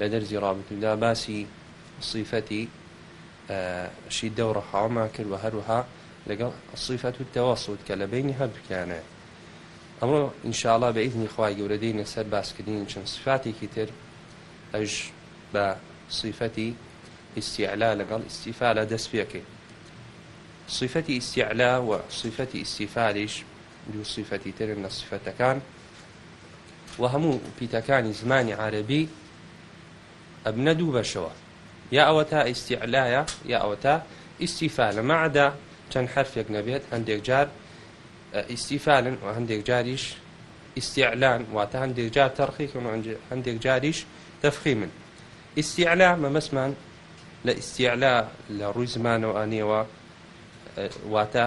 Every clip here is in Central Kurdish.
لە دەرزی ڕابتدا باسی صیفەتی شی دەورە حاڵما کرد و هەروها لەگەڵ صیفەت و تەواسوود کە لە بینی هەردووکیانە ئەمڕۆ ئینشاءڵا بە ئیدنی خخوای گەورەدەی نەسەر باسکردین چەند سفاتێکی تر ئەش بە صیفەتی ئیسیعلا لەگەڵ ئیسیفالە دەست پێەکەی صیفەتی ئیسیعلا و صیفەتی ئیسیفالیش دوو صیفەتی ترن لە صفەتەکان و هەموو پیتەکانی زمانی عربی ئەبنە دوو بەشەوە یا ئەوە تا ئیسیعلایە یا ئەوە تا ئیسیفا لە مەعدا چەند حرفێک نەبێت هەندێک جار ئیسیفالن و هەندێک جاریش ئیسیعلان واتە هەندێک جار تەرخیکن و هەندێک جاریش دەفخی من ئیسیعلا مەمەسمان لە ئیسیعلا لە ڕووی زمانەوە ئەنیەوە واتە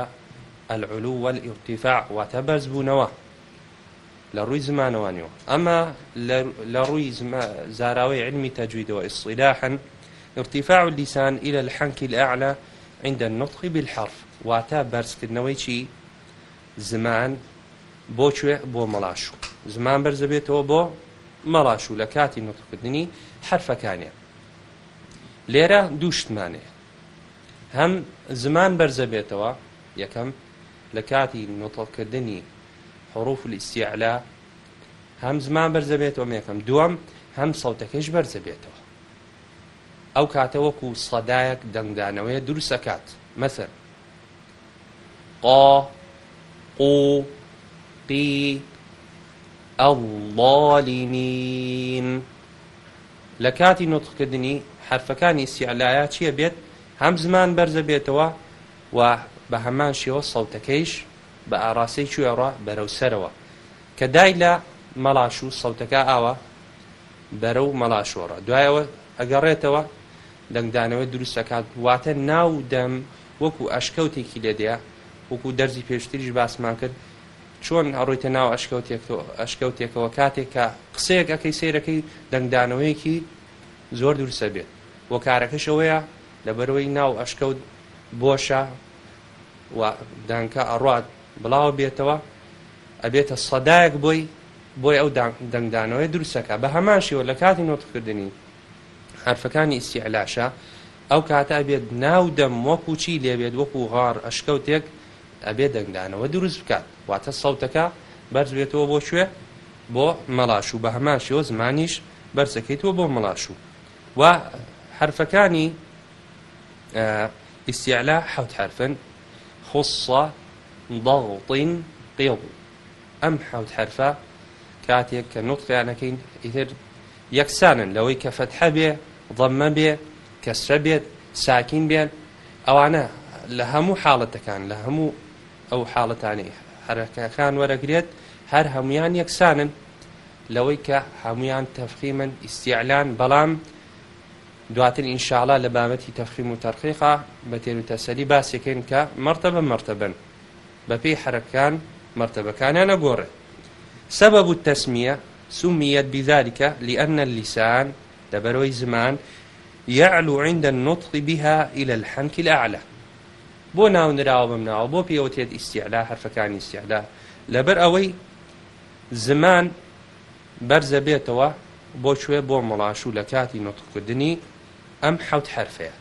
العلو والارتفاع واتە بەرزبوونەوە لە ڕووی زمانەوانیەوە ئەمە لە ڕووی زاراوەی علمی تەجویدەوە ئیصلاحن ارتفاع اللسان إلى الحنك الأعلى عند النطق بالحرف واتا بەرزکردنەوەی چی زمان بۆ کوێ بۆ مەلاشو زمان بەرزە بێتەوە بۆ مەلاشو لە کاتی نوتکردنی حرفەکانیە لێرە دووشتمانێ هەم زمان بەرزە بێتەوە یەکەم لە کاتی نوتڵکردنی حروف الاستعلا هەم زمان بەرزە بێتەوە یەکەم دووەم هەم سەوتەکەش بەرزە بێتەوە ئەو کاتە وەکو سەدایەک دەنگدانەوەی دروستەکات مەسەر قا قو قی الظالمین لە کاتی نوتخکردنی حرفەکانی سیعلایە چییە بێت هەم زمان بەرزە بێتەوە و بە هەمان شێوە سەوتەکەیش بە ئاراسی کوێڕە بەرەو سەرەوە کە دای لە مەلاش و سەوتەکە ئاوە بەرە و مەلاشۆڕە دوایەوە ئەگەڕێتەوە دەنگدانەوە دروستەکات واتە ناو دەم وەکو ئەشکەوتێکی لێدەیە وەکو دەرزی پێشتریش باسمان کرد چۆن هەڕۆیتە ناو ئەشکەوتێکەوە کاتێکە قسەیەک ئەەکەی سیرەکەی دەنگدانەوەیەکی زۆر دوورسە بێت وە کارەکەشەوەیە لەبەرەوەی ناو ئەشکەوت بۆشە و دانکە ئەڕات بڵاو بێتەوە ئەبێتە سەدایەک بۆی بۆی ئەو دەنگدانەوەی دروستەکە بە هەماشیەوە لە کاتی نۆتکردنی حرفەکانی ئیسیعلاشە ئەو کاتە ئەبێت ناو دەم وەکو چی لێبێت وەکو غار ئەشکەوتێک ئەبێ دەنگدانەوە دروست بکات واتە سەوتەکە بەرز بێتەوە بۆ شوێ بۆ مەلاش و بە هەماشیەوە زمانیش بەرزەکەیتەوە بۆ مەلاش و و حرفەکانی ئیسیعلا حوت حرفن خصە ضغط قيض ئەم حوت حرفە کاتێک کە نوتقییانەکەین ئیتر یەکسانن لەوەی کە فەتحە بێ ضەممە بێ کەسرە بێت ساکین بێن ئەوانە لە هەموو حاڵەتەکان لە هەموو ئەو حاڵەتانی حرەکەکان وەرەگرێت هەر هەمویان یەکسانن لەوەی کە هەمویان تەفخیمن ئیسیعلان بەڵام دواتر ئینشاالله لە بابەتی تەفخیم و تەرخیقا بە تێنوتەسەری باسێکن کە مەرتە بە مەرتەبن بەپی حرەکان مرتبەکانە نەگۆڕێ سبب التسمية سميت بذلك لأن اللسان دبروي زمان يعلو عند النطق بها إلى الحنك الأعلى بۆ ناونراوە بمناوە بۆ پێوەتێت ئیسیعلا هەرفەکانی ئیسیعلا لەبەر ئەوەی زمان بەرزە بێتەوە بۆ کوێ بۆ مەڵاش و لە کاتی نوتکردنی ئەم حەوت حرفەیە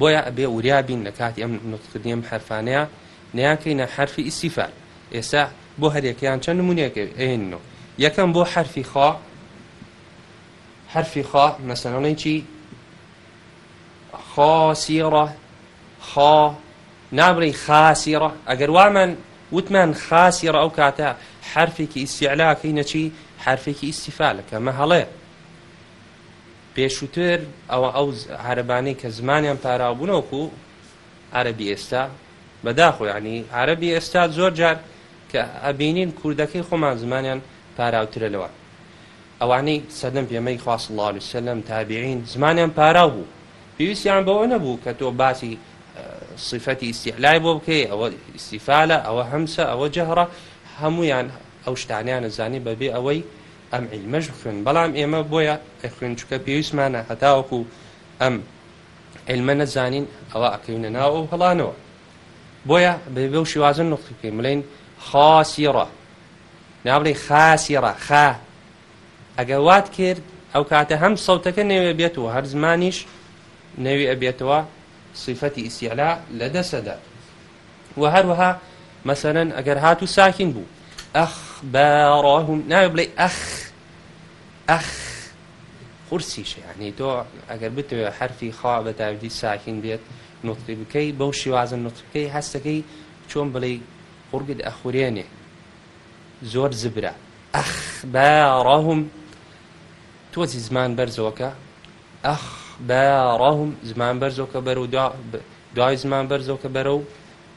بۆیە ئەبێ وریابین لە کاتی ئەم نوتکردنی ئەم حرفانەیە نیانکەینە حرفی ئیسیفا ئێستا بۆ هەرێکیان چەند نمونونێکی ئێنەوە یەکەم بۆ حرفی خوا حرفی خوا مەسەنڵی چی خاسیڕە خا نابڕی خاسیڕە ئەگەر وامان وتمان خاسیڕە ئەو کاتە حرفێکی ئیسیعلاکەی نەچی حرفێکی ئیسیفالەکە مە هەڵێ پێشووتر ئەوە ئەو عربانەی کە زمانیان پاراوبوونەوەکو عربی ئێستا بەداخۆ ینی عربی ئێستا زۆر جار کە ئەبینین کوردەکەی خۆمان زمانیان پاراوترە لەوە ئەوانەی سەدەم پێمەی خواست الله سلم تابعین زمانیان پاراو بوو پێویستیان بەوە نەبوو کە تۆ باسی صفەتی ئیسیحلای بۆ بکەی ئەوە ئیسیفالە ئەوە هەمسە ئەوە جەهرە هەمویان ئەو شتانیان زانی بەبێ ئەوەی ئەم عیلمەش خوێن بەڵام ئێمە بۆیە ئەخوێن چکە پێویستمانە هەتاوەکو ئەم علمە نەزانین ئەوە ئەکەونە ناو ئەو هەڵانەوە بۆیە بێ و شیوازن نقطی بکەین بڵین خاسیڕە نابڵی خاسیڕە خا ئەگە وات کرد ئەو کاتە هەم سەوتەکە نێوێ بێتەوە هەر زمانیش نەوی ئەبێتەوە سیفەتی ئیسیعلا لە دەسەدا و هەروەها مەسەرەن ئەگەر هات و ساکین بوو ئەخ بەڕاهم ناوێ بڵێ ئەخ ئەخ قورسیشە ینی تۆ ئەگەر بتوێ حرفی خوا بە تاویدی ساکین بێت نوتقی بکەی بەو شێوازن نوتقەکەی هەستەکەی چۆن بڵێ قورگت ئەخورێنێ زۆر زبرە ئەخ بەڕاهم تۆزی زمان بەرزەوەکە ئەخ بەڕاهم زمان بەرزۆکە بەرە و دوای زمان بەرزۆکە بەرە و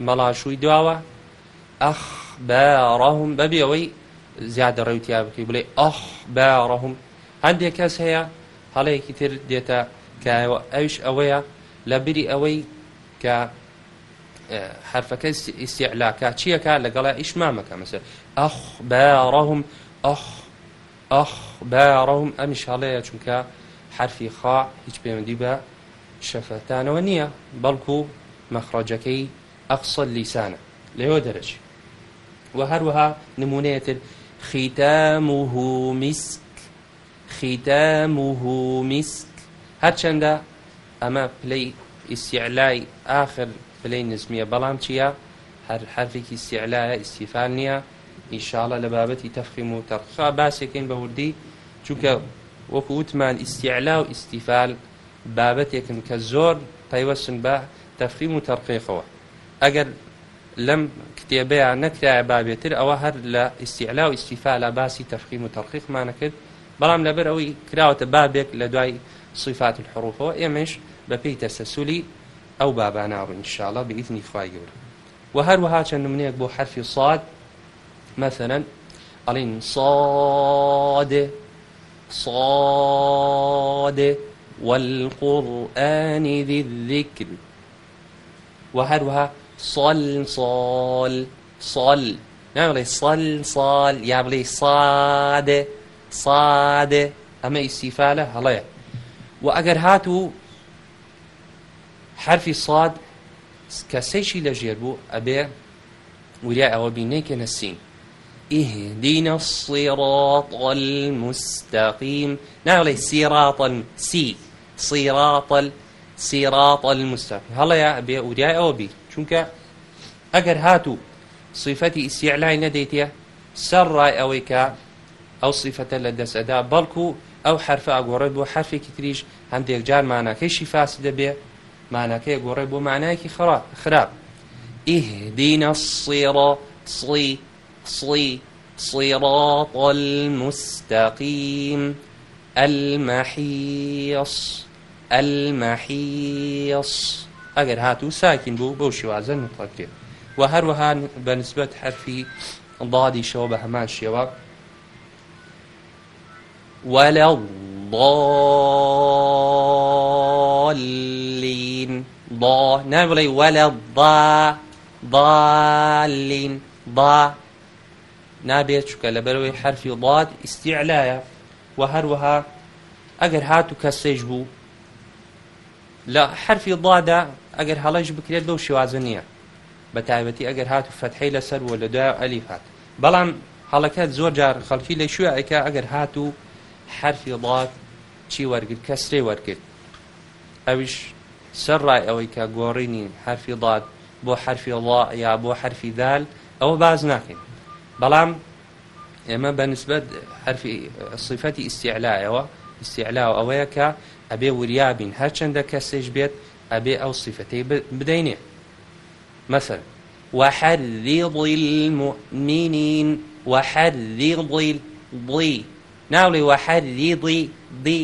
مەڵاشووی دواوە ئەخ بەڕاهم بەبی ئەوەی زیادە ڕێوتیا بکەی بڵێ ئەخ بەڕاهم هەندێک کەس هەیە هەڵەیەکی تر دێتە کەوە ئەوش ئەوەیە لە بری ئەوەی کە حرفەکە ئیسیعلاکە چیەکە لەگەڵا ئیشمامەکە مەسە ئەخ بەڕەهم ئەخ ئەخ بەڕەهم ئەمیش هەڵەیە چونکە حرفی خا هیچ پەیوەندی بە شەفەتانەوە نییە بەڵکو مەخڕۆجەکەی ئەقسە لیسانە لەوە دەرەچی و هەروەها نمونەیەتر خیتامه مسك خیتامه مسك هەرچەندە ئەمە پلەی ئیسیعلای آخر بلەی نزمیە بەڵام چییە هەر حرفێکی سیعلایە ئیسیفان نییە ئیشاڵە لە بابەتی تەفخیم و تەرخا باسێکین بە وردی چونکە وەکو وتمان ئیسیعلا و ئیسیفال بابەتێکن کە زۆر پەیوەسن بە تەفخیم و تەرقیقەوە ئەگەر لەم کتێبەیان نەکرایە بابێتتر ئەوە هەر لە ئیسیعلا و ئیسیفالە باسی تەفخیم و تەرقیقمانە کرد بەڵام لەبەر ئەوەی کراوەتە بابێک لە دوای صفات الحروفەوە ئێمەش بەپی تەسەسولی ئەو باباناڕ انشاءڵە بئیتنی خوای گەور و هەروەها چەند نمونەیەک بۆ حرفی ساد مثلەن ئەڵین صادێ صادێ والقورآن ذي الذكر وهروها صل صال صل نعمل صل صال يعمل صاد صاد أما استفالة هلا وأجر هاتو حرفی ساد کە سێکی لەژێر بوو ئەبێ وریا ئەوە بینەیکە نەسین ئیهدینە سیڕاتڵ مستەقیم ناڵێ سیڕاتڵ سی سیڕاتڵ سیڕاتڵ مستەقیم هەڵەیە ئەبێ وریای ئەوە بی چونکە ئەگەر هاتوو صیفەتی ئیسیعلای نەدەیتە سەر ڕای ئەوەی کە ئەو صیفەتە لە دەستەدا بەڵکو ئەو حرفە ئاگۆڕێت بۆ حرفێکی تریش هەندێک جارمانەکەیشی فاس دەبێ مانەکەی گۆڕێ بۆ مانایەکی خراپ ئیهدینە سێڕە سڵی سڵی صراط المستقيم المحيص المحيص ئەگەر هاتوو ساکین بوو بەو شێوازە نوتڵکرێت و هەروەها بەنسبەت حرفی ضادیشەوە بە هەمان شێوە وەلە الضالين ضا نعم بلي ولا ضا ضالين ضا نابێت چکە لەبەرەوەی حرفی وڵات ئیسیعلایە و هەروەها ئەگەر هات و کەسێش بوو لە حرفی ضادا ئەگەر هەڵەش بکرێت بەو شێوازە نییە بە تایبەتی ئەگەر هات و فەتحی لەسەر وە لە دوای ئەلی هات بەڵام هەڵەکەت زۆر جار خەڵکی لە شوێ ئەیکە ئەگەر هات و حرفی وڵات چی وەرگرت کەسرێ وەرگرت ئەویش سەرڕای ئەوەی کە گۆڕینی حرفی داد بۆ حرفی الله یا بۆ حرفی دال ئەوە باز ناکەین بەڵام ئێمە بەنسبت حرفی صفەتی ئیسیعلایەوە ئیسیعلاو ئەوەیە کە ئەبێ وریابین هەرچەندە کەسێش بێت ئەبێ ئەو صفەتەی بدەینێ مەسەر وحرض المؤمنين وحرض ضي ناولي وحرض ضي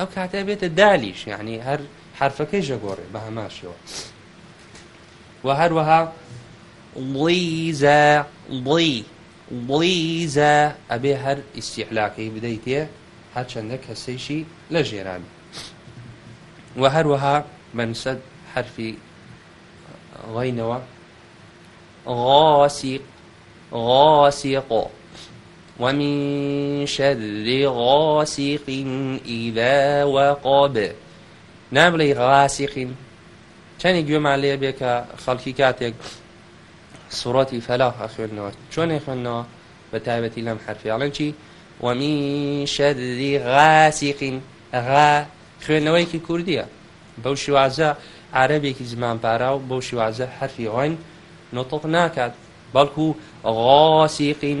ئەو کاتە بێتە دالیش یعنی هەر حرفەکەی ژەگۆڕێ بە هەماشەوە و هەروەها بڵیزە بڵی بڵیزە ئەبێ هەر ئیسیحلاکەی بدەیتێ هەر چەندە کەسێکی لە ژێرانی و هەروەها بەنسەد حرفی غینەوە غاسیق غاسیقۆ ومن شر غاسق إذا وقب نابلي غاسق چەندی گوێمان لێ بێ کە خەڵکی کاتێک سوڕەتی فەلاح ئەخوێنەوە چۆنێ خوێندنەوە بە تایبەتی لەم حرفیاڵەن چی وەمی شەدی غاسیقین غا خوێندنەوەیکی کوردیە بەو شوازە عربێکی زمانپارا و بەو شوازە حرفی ئاین نۆتۆق ناکات بەڵکو غاسیقین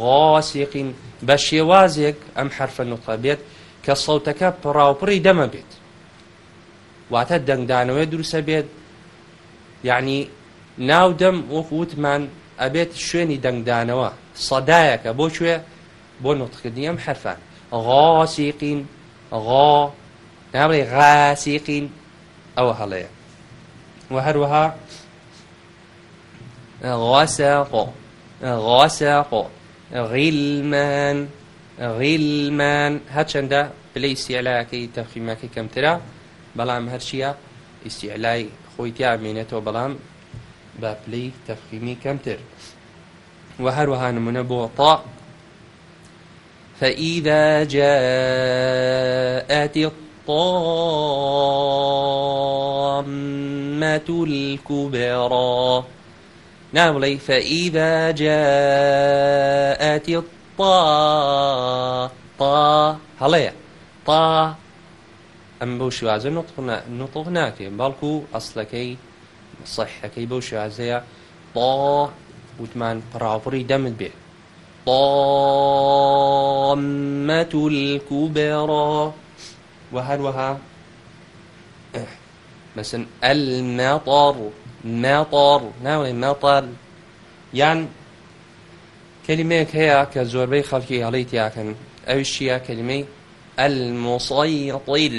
غاسیقین بە شێوازێک ئەم حرفە نوقە بێت کە سەوتەکە پڕاوپڕی دەمە بێت واتە دەنگدانەوەی دروسە بێت یعنی ناو دەم وەک وتمان ئەبێت شوێنی دەنگدانەوە سەدایەکە بۆ کوێ بۆ نوتکردنی ئەم حرفان غاسیقین غا نابڵی غاسیقین ئەوە هەڵەیە و هەروەها غاسەقۆ غاسەقۆ غیلمان غیلمان هەچەندە پلەی سیعلاەکەی تەفخیمەکەی کەمترە بەڵام هەرچیە ئیسیعلای خۆی تیامێنێتەوە بەڵام بە پلەی تەفخیمی کەمتر و هەروەها نمونە بۆ تا فإذا جاءت الطامة الكبرى ناوڵی فەئیدا جاءتی تا تا هەڵەیە تا ئەم بەو شوازە نوتڵ ناکێ بەڵکو ئەسلەکەی سەحەکەی بەو شوازەیە با وتمان پراوپڕی دەمت بێت ضامة الكبرى وهل وها مثلا المطر ماطار ناوێ ماطال یان کلمەیەک هەیە کە زۆربەی خەڵکی هەڵی تیاکەن ئەوی شیە کلمەی المۆسایی قیل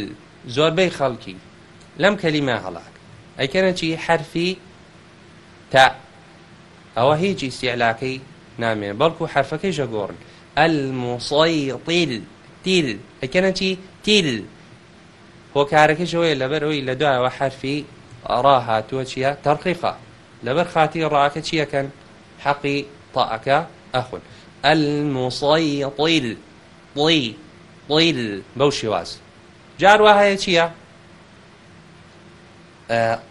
زۆربەی خەڵکی لەم کەلیمە هەڵاک ئەیکەنە چی حرفی تا ئەوە هیچی سیعلاکەی نامێ بەڵکو حرفەکەی ژەگۆڕن الموسای تیل تیل ئەکەنەتی تیل هۆکارەکەشەوەی لەبەرەوەی لە دوایەوە حرفی ڕاهاتووە چییە تەرقیقا لەبەر خاتی ڕاکە چیەکەن حەقی تاعەکە ئەخون الموسڵی طیل طی طیل بەو شێواز جاروا هەیە چییە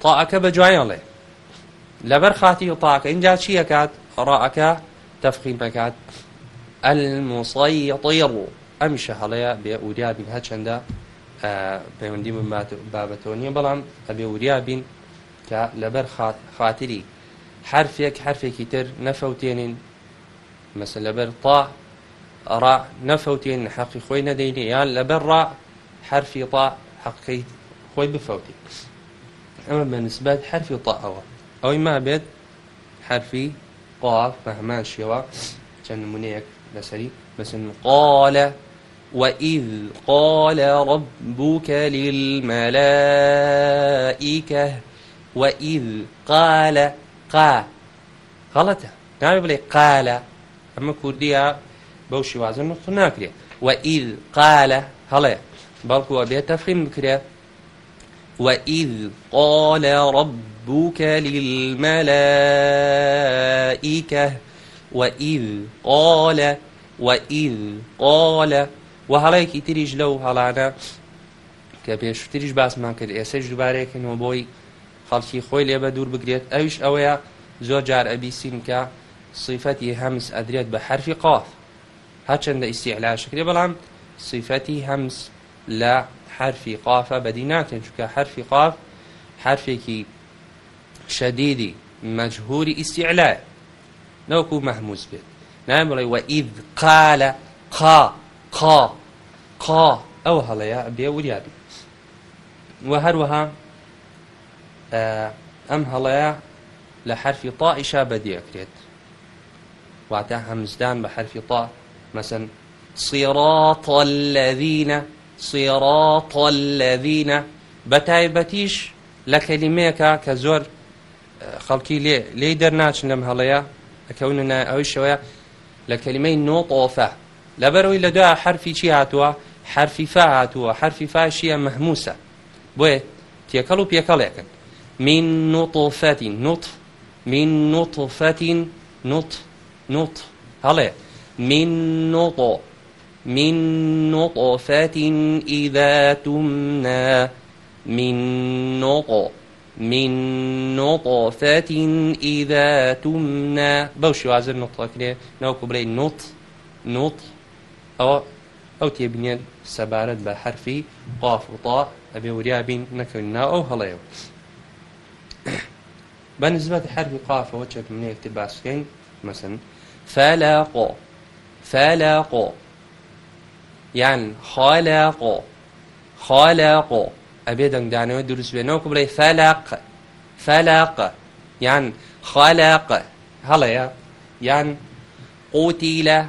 تاعەکە بەجوایەڵێ لەبەر خاتی و تاکە اینجا چیەکات ڕائەکە تەفقیم بکات الموسڵی طیڕ ئەمیشە هەڵەیە بێ ئوریابین هەچەندە پەیوەندی بابەتەوە نییە بەڵام ئەبێ وریا بین کە لەبەر خااتری حرفێک حرفێکی تر نەفەوتێنین مەسە لەبەر تا ڕا نەفەوتێن حەقی خۆی نەدەینێ یان لەبەر ڕا حرفی تا حەقی خۆی بفەوتی ئەمە بەنسبەت حرفی تاەوە ئەوەی ما بێت حرفی قاف بە هەمان شێوە چەند نمونەیەک لەسەری بەسن قالە وإذ قال ربك للملائكة وإذ قال قا غلطة نعم بلي قال أما كردية بوشي وازن نقطة ناكرية وإذ قال هلا بلكو أبي تفخيم بكرية وإذ قال ربك للملائكة وإذ قال وإذ قال و هەڵەیەکی تریش لەو هەڵانە کە پێشتریش باسمان کرد ئێسش دووبارێکنەوە بۆی خەڵکی خۆی لێبە دوور بگرێت ئەوش ئەوەیە زۆر جار ئەبیسیم کە سیفەتی هەمس ئەدرێت بە حرفی قاف هەچەندە ئیسیعلاشکرێ بەڵام سیفەتی هەمس لە حرفی قافە بەدی ناتێن چکە حرفی قاف حرفێکی شەدیدی مەجهوری ئیسیعلای نەوەکو مەحموز بێت نام بڵێ وە ئید قالە قا قا قا ئەو هەڵەیە بێ وریابی وە هەروەها ئەم هەڵەیە لە حرفی تا ئیشا بەدیەکرێت واتە هەمزدان بە حرفی تا مەسن صراط الذين صراط الذين بەتایبەتیش لە کەلیمەیەکە کە زۆر خەڵکی لێ لێ دەرناچن لەم هەڵەیە ئەکەونە ئەوەی شەوەیە لە کەلیمەی نۆ تۆفە لەبەرەوەی لە دو حرفی چی هاتووە حرفی فا هاتووە حرفی فاشیە مەحموسە بۆیە تێکەڵ و پێکەڵێکن من نوطفەتی نوت من نوطفەتی نوت نوت هەڵێ من نوطۆ من نطفة إذا تمنى من نطق من نطفة إذا تمنى بوشي وعزر نطق نوكو بلي نط نط أو ئەو تێبینێت سەبارەت بە حرفی قاف وتا ئەبێ وریابین نەکەون نا ئەو هەڵەیەوە بە نزبەت حرفی قافەوە چەک منەیەکتی باسکەین مەسن فەلاقۆ فەلاقۆ یان خالاقۆ خالاقۆ ئەبێ دەنگدانەوە دروست بێنەوە کو بڵێ فەلاق فەلاق یان خالاق هەڵەیە یان قوتیلە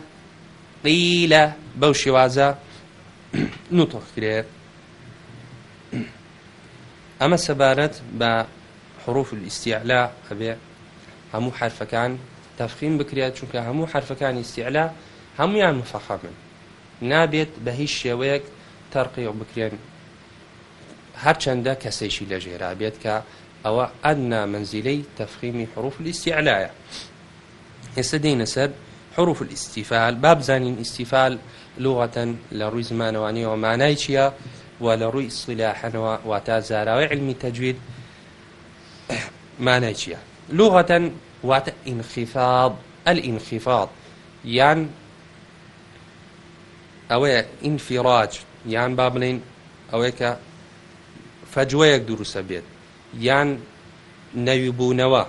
قیلە بەو شێوازە نوتۆخکرێت ئەمە سەبارەت بە حروف ئیسیعلا هەبێ هەموو حرفەکان تەفخیم بکرێت چونکە هەموو حرفەکانی ئیسیعلا هەمویان مفەخەمن نابێت بە هیچ شێوەیەک تەرقی بکرێن هەرچەندە کەسێکی لەژێرا بێت کە ئەوە ئەدنا منزیلەی تەفخیمی حروف ئیسیعلایە هێستا دینە سەر حروف الاستیفال بابزانین ئیسیفال لغەتەن لە ڕووی زمانەوانیەوە مانای چییە و لە ڕووی سلاحەنەوە واتا زاراوی علمی تەجوید مانای چییە لغەتەن واتە ئینخیفااب ئەل ئینخیفااب یان ئەوەیە ئینفیراج یان با بڵین ئەوەیە کە فەجوەیەک دروستە بێت یان نەویبوونەوە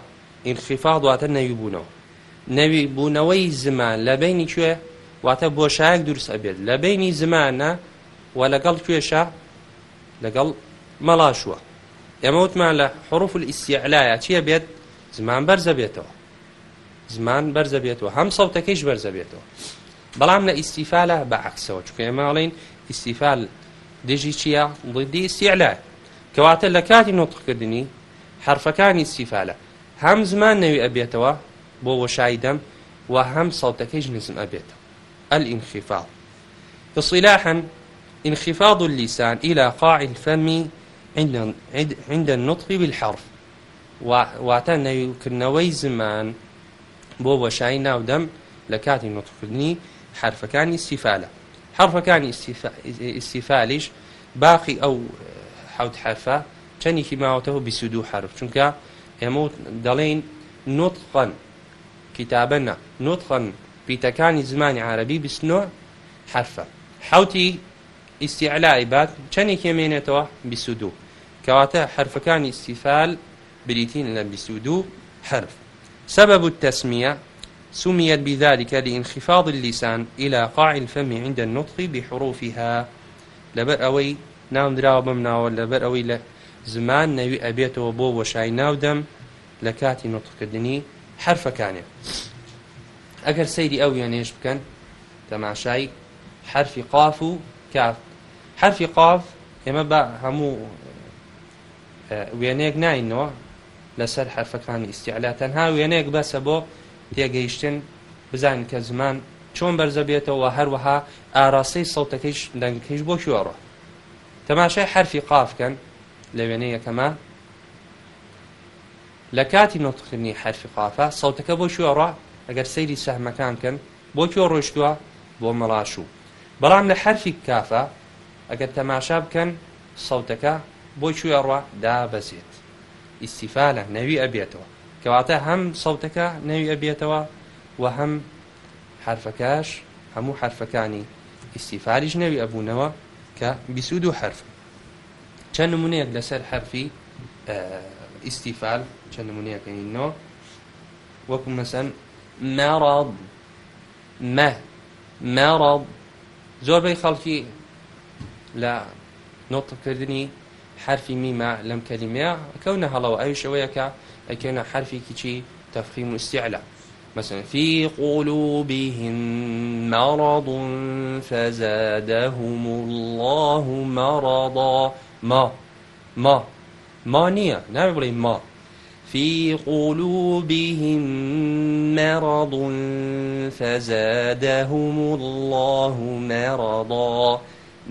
ئینخیفااد واتە نەویبوونەوە نەویبوونەوەی زمان لە بینی کوێ واتە بۆ شایەک دروست ئەبێت لە بینی زمانە و لەگەڵ کوێشە لەگەڵ مەڵاشوە ئێمە وتمان لە حروف ئیسیعلایە چییە بێت زمان بەرزە بێتەوە زمان بەرزە بێتەوە هەم سەوتەکەیش بەرزە بێتەوە بەڵام لە ئیسیفالە بەعکسەوە چکە ئێماڵین ئیسیفال دژی چییە ڵیدی ئیسیعلای کەواتە لە کاتی نۆتقکردنی حرفەکانی ئیسیفالە هەم زمان نەوی ئەبێتەوە بۆ وەشایی دەم و هەم سەوتەکەیش نزم ئەبێتەوە الانخفاض اصطلاحا انخفاض اللسان إلى قاع الفم عند عند النطق بالحرف واتە نەویکردنەوەی زمان بۆ وەشایی ناودەم لە کاتی نوتکردنی حرفەکانی استیفالە حرفەکانی استیفالیش باقی ئەو حوت حرفە چەندێکی ماوەتەوە بیسود و حرف چونکە ئێمە دەڵێن نوتقن کتابەنە نوتقن بیتەکانی زمانی عربی بیستنۆ حرفە حوتی ئیسیعلای بات چەندێک مێنێتەوە بیسودو کەواتە حرفەکانی ئیسیفال بریتین لە بیسودو حرف سبب التسمية سميت بذلك لانخفاض اللسان إلى قاع الفم عند النطق بحروفها لبر أوي نام دراو بمناو لبر أوي ل زمان نوي أبيت وبو وشاي ناودم لكاتي نطق الدني حرف كانت ئەگەر سەیری ئەو وێنێش بکەن تەماشای حرفی قاف و کاف حرفی قاف ئێمە بە هەموو وێنەیەک ناینەوە لەسەر حرفەکانی ئیسیعلا تەنها وێنەیەک بەسە بۆ تێگەیشتن بزانین کە زمان چۆن بەرزە بێتەوە هەروەها ئاراسی سەوتەکەیش دەنگکەیش بۆ شوێڕە تەماشای حرفی قافکەن لە وێنە یەکەمە لە کاتی نۆتخکردنی حرفی قافە سەوتەکە بۆ شوێڕە ئەگەر سەیری سەحمەکانکەن بۆ کیۆ ڕۆیشتووە بۆ مەڵاشوو بەڵام لە حرفی کافە ئەگەر تەماشا بکەن سەوتەکە بۆی کوێڕوا دابەزێت ئیسیفالە نەوی ئەبێتەوە کەواتە هەم سەوتەکە نەوی ئەبێتەوە و هەم حرفەکەش هەموو حرفەکانی ئیسیفاریش نەوی ئەبوونەوە کە بیسود و حرف چەند نمونەیەک لەسەر حرفی ئیسیفال چەند نمونەیەەکەینەوە وەکو مەسەن مەڕڵ مە مەڕڵ زۆربەی خەڵکی لە نۆتەکردنی حرفی میمە لەم کەلیمەیە کەونە هەڵەوە ئەوش ئەوەیە کە ئەکەونە حرفی کیچی تەفخیم مستیعلە مثلا في قلوبهم مرض فزادهم الله مرضا ما ما ما نییە ناوێ بڵێ ما في قلوبهم مرض فزادهم الله مرضا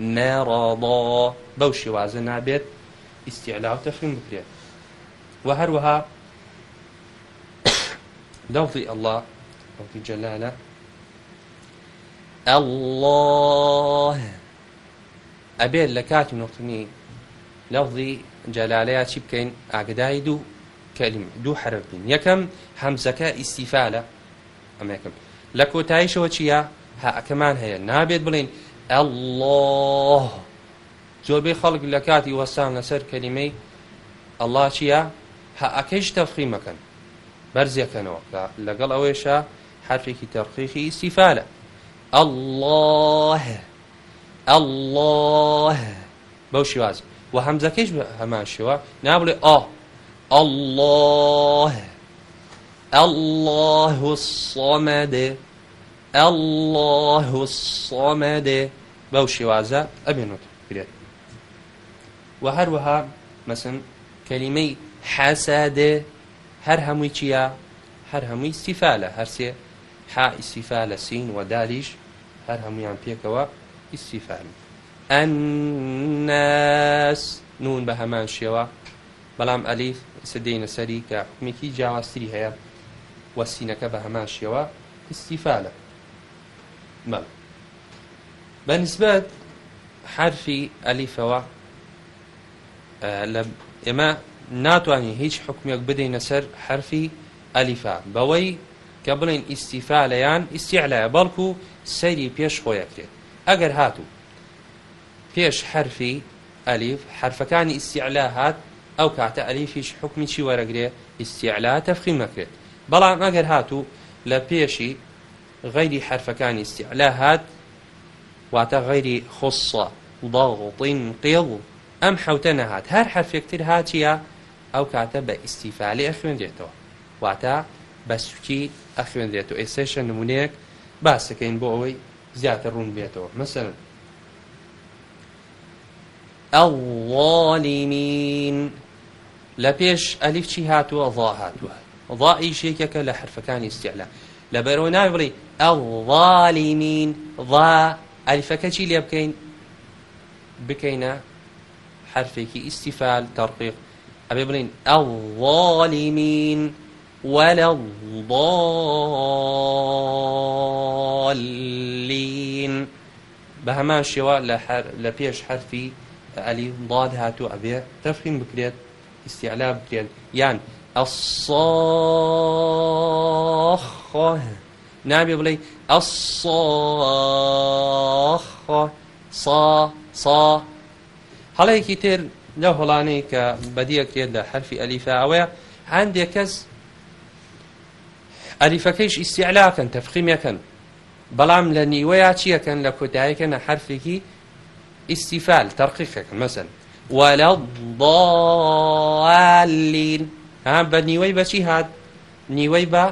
مرضا بەو شێوازە نابێت ئیسیعلا و تەخیم بکرێت و هەروەها لەڵی ئەله ئەڵی جەلالە ئەله ئەبێت لە کاتی نوتنی لەڵی جەلالەیە چی بکەین ئاگدای دوو کەلیم دوو حرف بین یەکەم هەمزەکە ئیسیفالە ئەمەکەم لە کۆتاییشەوە چییە هەکەمان هەیە نابێت بڵین الله زۆربەی خەڵک لە کاتی وەسان لەسەر کەلیمەی ئەله چییە هەعەکەیش تەفخیمەکەن بەرزیەکەنەوە لەگەڵ ئەوەیشە حرفێکی تەرقیخی ئیسیفالە الله الله بەو شیواز و هەمزەکەیش هەمان شێوە نابڵێ ئا الله الله الصمد الله الصمد بەو شێوازە ئەبێنوت برێت و هەروەها مەسن کەلیمەی حەسادێ هەر هەمووی چییە هەر هەمووی استیفالە هەرسێ حا ئیسیفالە سین و دالیش هەر هەمویان پێکەوە ئیسیفالی ئەنس نون بە هەمان شێوە بەڵام ئەلیف سدەینە سەری کە حکمێکی جیاوازتری هەیە وەسینەکە بە هەمان شێوە استیفالە مەڵ بەنسبەت حرفی ئەلیفەوە لە ئێمە ناتوانین هیچ حکمێک بدەینە سەر حرفی ئەلیفا بەوەی کە بڵین ئیسیفالەیان ئیسیعلایە بەڵکو و سەیری پێش خۆیەکرێت ئەگەر هاتوو پێش حرفی ئەلیف حرفەکانی ئیسیعلا هات ئەو کاتە ئەلیفیش حکمی چی وەرەگرێ ئیسیعلا تەفخی مەکرێت بەڵام ئەگەر هاتوو لە پێشی غەیری حرفەکانی ئیسیعلا هات واتە غەیری خصە دەڵغڵین قێڵ ئەم حەوتە نەهات هەر حرفێکتر هاتیە ئەو کاتە بە ئیسیفاالی ئەخوێندێتەوە واتە بە سوکی ئەخوێندێت و ئێسێشە نمونەیەک باسەکەین بۆ ئەوەی زیاتر ڕوون بێتەوە مەسەر الظالمين لە پێش ئەلیف چی هاتووە ڵا هاتووە ڵائیش یەکێکە لە حرفەکانی استیعلا لە بەرەوە ناوڕی ئەڵڵالیمین ڵا ئەلیفەکە چی لێ بکەین بکەینە حرفێکی ئیسیفال تەڕقیق ئەبێ بڵین ئەڵڵالیمین وەلە ڵڵین بە هەمان شێوە لە پێش حرفی ئەلی ڵاد هاتوو ئەبێ تەفخیم بکرێت ئیسیعلا بکرێن یان ئەسۆخ نابێ بڵێ ئەسۆخ سا سا هەڵەیەکی تر لە هەڵانەی کە بەدیەکرێت لە حرفی ئەلیفا ئەوەیە هەندێک کەس ئەلیفەکەیش ئیسیعلاکەن تەفقیمەکەن بەڵام لە نیوەیە چیەکەن لە کۆتایەکەن حرفێکی ئیسیفال تەرقیقەکەن مەسن وەلە ضالین هەم بە نیوەی بەچی هات نیوەی بە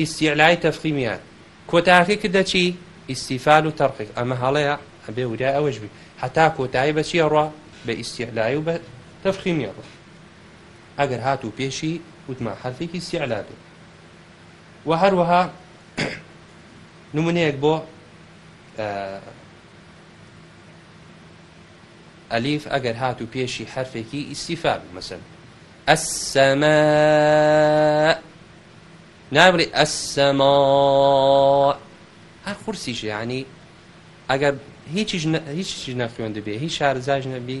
ئیسیعلای تەفخیمیان کۆتاکی کردە چی ئیسیفال و تەرقیق ئەمە هەڵەیە ئەبێ ودا ئەوەش بی حتا کۆتایی بەچی ڕوا بە ئیسیعلای و بە تەفخیمیە ئەگەر هات و پێشی وتما حرفێکی سیعلا بێ و هەروەها نمونەیەک بۆ ئەلیف ئەگەر هات و پێشی حرفێکی ئیسیفا مەسن ئەسەمە نابڵی ئەسەما هەر قورسیش ینی ئەگەر هیچ نەخوێن دەبێ هیچ شارزاژ نەبی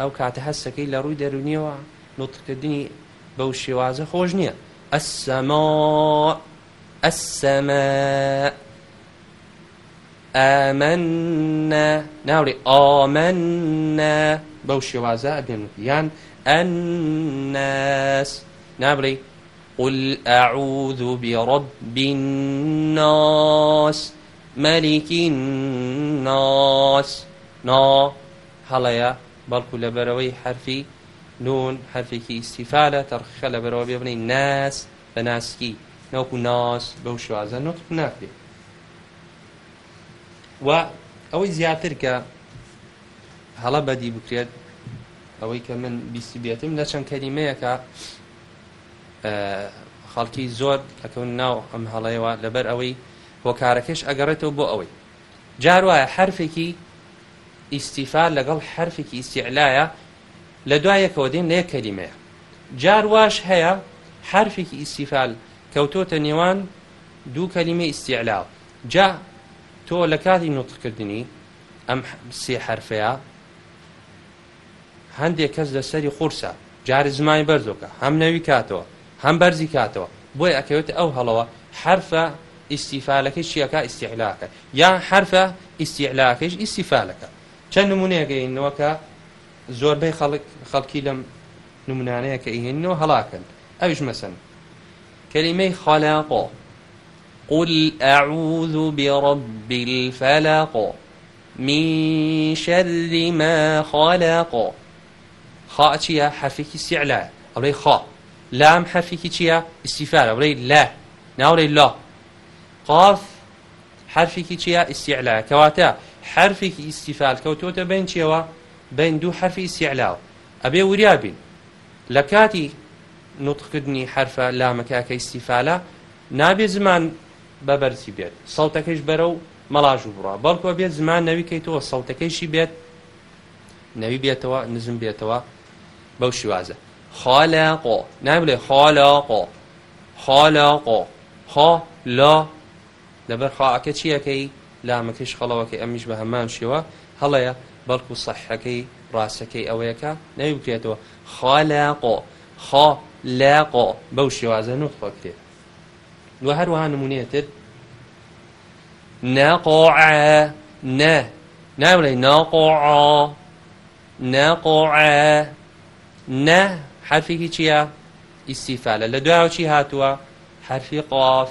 ئەو کاتە هەستەکەی لە ڕووی دەرونیەوە نوتکردنی بەو شێوازە خۆش نییە ئەسەما ئەسەمە ئەمەە ناوری ئامەە بەو شێوازە ئەبێن یان ئەس نابڵی قل أعوذ برب الناس ملك الناس نا هەڵەیە بەڵکو لە بەرەوەی حرفی نون حرفێکی استیفالە تەرخە لە بەرەوە بێبنی ناس بە ناسکی نەوەکو ناس بەو شوازە نوت ناکرێت و ئەوەی زیاتر کە هەڵە بەدی بکرێت ئەوەی کە من بیستی بێتم لە چەند کەریمەیەکە خەڵکی زۆر ئەکەون ناو ئەم هەڵەیەوە لەبەر ئەوەی هۆکارەکەش ئەگەڕێتەوە بۆ ئەوەی جار وایە حرفێکی ئیسیفا لەگەڵ حرفێکی ئیسیعلایە لە دوایەکەوە دێن لە کەریمەیە جارواش هەیە حرفێکی ئیسیفال کەوتۆتە نێوان دوو کەلیمە ئیسیعلاوە جا تۆ لە کاتی نوتکردنی ئەم سێ حرفەیە هەندێک کەس لە سەری قورسە جار زمانی بەرزۆکە هەم نەوی کاتەوە هەم بەرزی کاتەوە بۆی ئەکەوێت ئەو هەڵەوە حرفە ئیسیفالەکەی چیەکە ئیسیحلاکە یان حرفە ئیسیعلاکەش ئیسیفالەکە چەند نمونونەیەگەینەوە کە زۆربەی خەڵکی لەم نمونانەیە کە ئیهێنەوە هەڵاکەن ئەوش مەسن کەلیمەی خالاقۆ قل أعوذ برب الفلق من شر ما خلق خاء چيا حرفك استعلاء أولي خاء لام حرفك چيا استفالة أولي لا ناولي لا قاف حرفك چيا استعلاء كواتا حرفك استفال كوتوتا بين چيوا بين دو حرف استعلاء أبي وريابين لكاتي نطقدني حرف لامك أكا استفالة نابي زمان بەبەرسی بێت سەڵتەکەش بەرە و مەلاژ و بڕە بەڵکوە بێت زمان نەویکەیتەوە سەڵتەکەیشی بێت نەوی بێتەوە نزم بێتەوە بەو شوازە خالاقۆ نابێ خالاقۆ خالاقۆ خا لا لەبەر خاکە چیەکەی لامەکەش خەڵەوەکەی ئەمیش بە هەمان شێوە هەڵەیە بەڵکو سەحەکەی ڕاستەکەی ئەوەیەەکە نەوی بکرێتەوە خالاقۆ خا لاقۆ بەو شێوازە نوخۆکرێت و هەروەها نمونێتت ناقۆع نە ناوڵێ ناقۆع ناقۆع نە حرفێکی چییە؟ ئیسیفالە لە دوای چی هاتووە حرفی قاف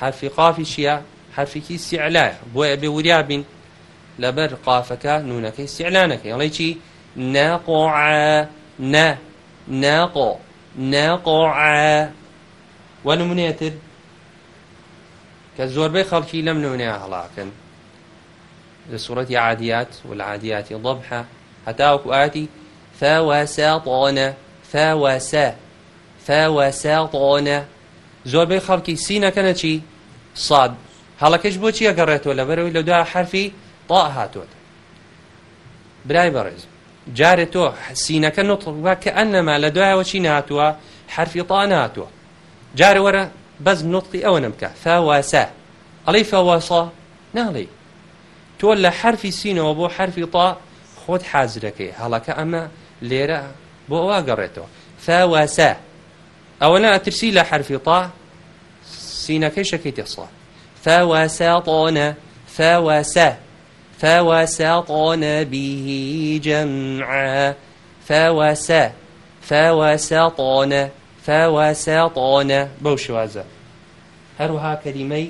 حرفی قافی چییە؟ حرفێکی سیعلایە بۆیە بێ وریا بین لەبەر قافەکە نونەکەی سیعلانەکە یڵی چی ناقۆع نە ناقۆ ناقۆع وەنمونێتتر کە زۆربەی خەڵکی لەم نوونەیە هەڵاکەن لە سوورەتی عادیات والعادیاتی ضبحە هەتاوەکو ئاتی فەوەسەڵۆنە فەوەسە فەوەسەڵۆنە زۆربەی خەڵکی سینەکەنە چی ساد هەڵەکەش بۆچی ئەگەڕێتەوە لەبەرەوەی لە دوای حرفی تا هاتووەت برای بەڕێز جارێت تۆ سینەکە نوتڵوا کە ئەنەما لە دوایەوە چی ناتووە حرفی تا ناتووە جارە وەرە بەس نوتقی ئەوە نەمکە فاواسە ئەڵی فاواسا ناڵی تۆ لە حرفی سینەوە بۆ حرفی تا خۆت حازرەکەی هەڵەکە ئەمە لێرە بۆ ئەوە گەڕێتەوە فاواسە ئەوە ناترسی لە حرفی تا سینەکەی شەکەی تێسڵ فاواسەطۆنە فاواسە فوسطن به جمعا فوسا فوسطن فواسطانە بەو شوازە هەروها کەریمەی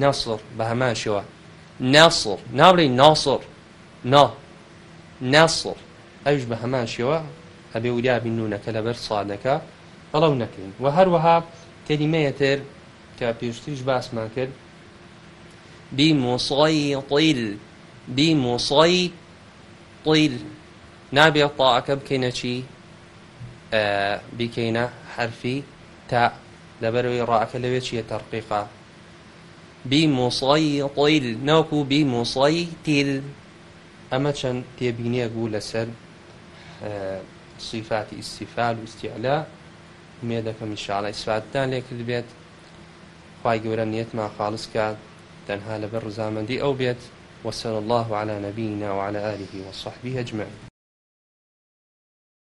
ناصر بە هەمان شێوە ناصر ناڵی ناصر نا ناصر ئەوش بە هەمان شێوە ئەبێ وریابی نونەکە لەبەر سادەکە بەڵەو نەکەین و هەروەها کەریمەیەتر کە پێشتیش باسمان کرد بی مۆسڵی قیل بی مۆسڵی قیل نابێ تاعەکە بکەینە چی بیکەینە حرفی تا لەبەروی ڕاکە لەوێ چیە تەرقیقا بی مووسڵی قۆیل ناوکو بی مووسڵی تیل ئەمە چەند تێبینیە بوو لەسەر صیفاتی ئیسیفال و استیعلا مێ دەکەم ئینشاءڵە ئیسفاتدان لێکرد بێت خی گەورە نیەتمان خاڵس کات تەنها لەبەر ڕزامەندی ئەو بێت وصلى الله على نبينا وعلى آله وصحبه أجمعين